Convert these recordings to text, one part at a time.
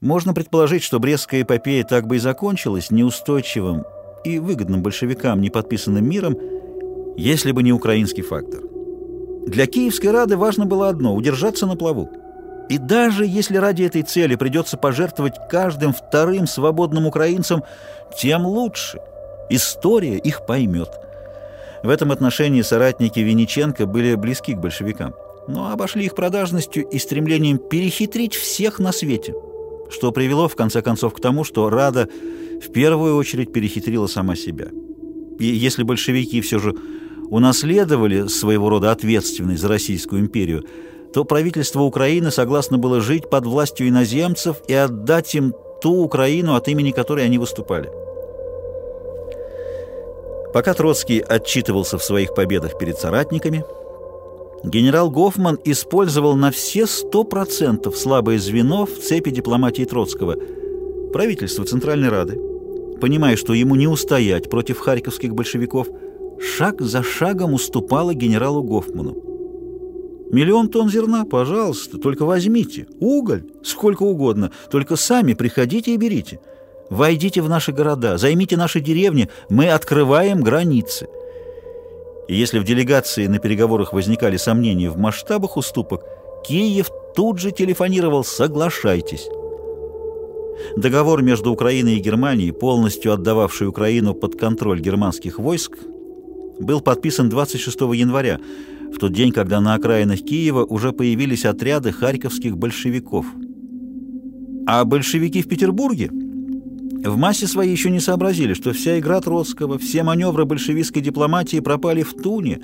Можно предположить, что Брестская эпопея так бы и закончилась неустойчивым и выгодным большевикам неподписанным миром, если бы не украинский фактор. Для Киевской Рады важно было одно – удержаться на плаву. И даже если ради этой цели придется пожертвовать каждым вторым свободным украинцам, тем лучше. История их поймет. В этом отношении соратники Винниченко были близки к большевикам, но обошли их продажностью и стремлением перехитрить всех на свете, что привело в конце концов к тому, что Рада в первую очередь перехитрила сама себя. И если большевики все же унаследовали своего рода ответственность за Российскую империю, то правительство Украины согласно было жить под властью иноземцев и отдать им ту Украину, от имени которой они выступали. Пока Троцкий отчитывался в своих победах перед соратниками, генерал Гофман использовал на все сто процентов слабое звено в цепи дипломатии Троцкого – правительство Центральной Рады, понимая, что ему не устоять против харьковских большевиков, шаг за шагом уступало генералу Гофману. Миллион тонн зерна, пожалуйста, только возьмите. Уголь, сколько угодно, только сами приходите и берите. Войдите в наши города, займите наши деревни, мы открываем границы. И если в делегации на переговорах возникали сомнения в масштабах уступок, Киев тут же телефонировал «Соглашайтесь». Договор между Украиной и Германией, полностью отдававший Украину под контроль германских войск, был подписан 26 января, в тот день, когда на окраинах Киева уже появились отряды харьковских большевиков. А большевики в Петербурге в массе своей еще не сообразили, что вся игра Троцкого, все маневры большевистской дипломатии пропали в туне.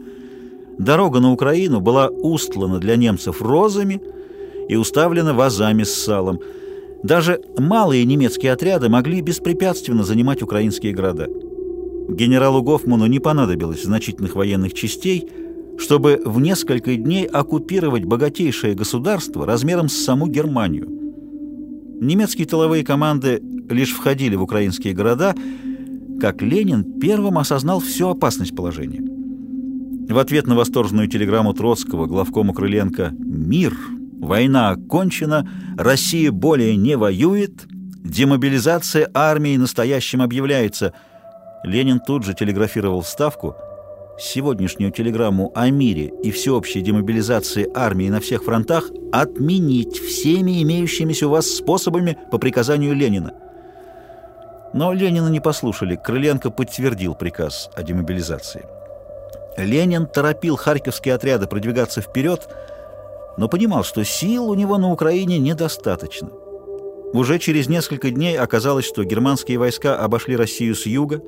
Дорога на Украину была устлана для немцев розами и уставлена вазами с салом – даже малые немецкие отряды могли беспрепятственно занимать украинские города. Генералу Гофману не понадобилось значительных военных частей, чтобы в несколько дней оккупировать богатейшее государство размером с саму Германию. Немецкие тыловые команды лишь входили в украинские города, как Ленин первым осознал всю опасность положения. В ответ на восторженную телеграмму Троцкого главкому Крыленко «Мир!» Война окончена, Россия более не воюет, демобилизация армии настоящим объявляется. Ленин тут же телеграфировал в Ставку сегодняшнюю телеграмму о мире и всеобщей демобилизации армии на всех фронтах отменить всеми имеющимися у вас способами по приказанию Ленина. Но Ленина не послушали. Крыленко подтвердил приказ о демобилизации. Ленин торопил харьковские отряды продвигаться вперед, но понимал, что сил у него на Украине недостаточно. Уже через несколько дней оказалось, что германские войска обошли Россию с юга.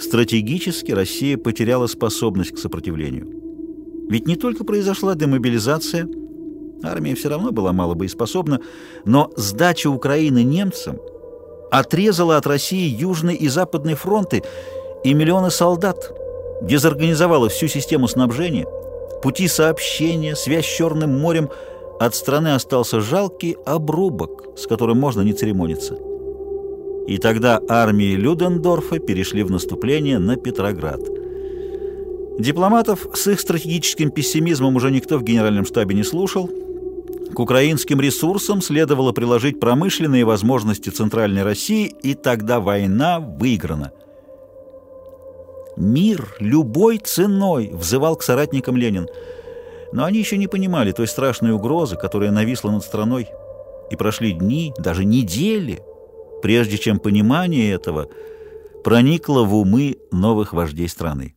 Стратегически Россия потеряла способность к сопротивлению. Ведь не только произошла демобилизация, армия все равно была мало боеспособна, но сдача Украины немцам отрезала от России южный и западный фронты и миллионы солдат, дезорганизовала всю систему снабжения – пути сообщения, связь с Черным морем, от страны остался жалкий обрубок, с которым можно не церемониться. И тогда армии Людендорфа перешли в наступление на Петроград. Дипломатов с их стратегическим пессимизмом уже никто в генеральном штабе не слушал. К украинским ресурсам следовало приложить промышленные возможности Центральной России, и тогда война выиграна – «Мир любой ценой!» — взывал к соратникам Ленин. Но они еще не понимали той страшной угрозы, которая нависла над страной. И прошли дни, даже недели, прежде чем понимание этого проникло в умы новых вождей страны.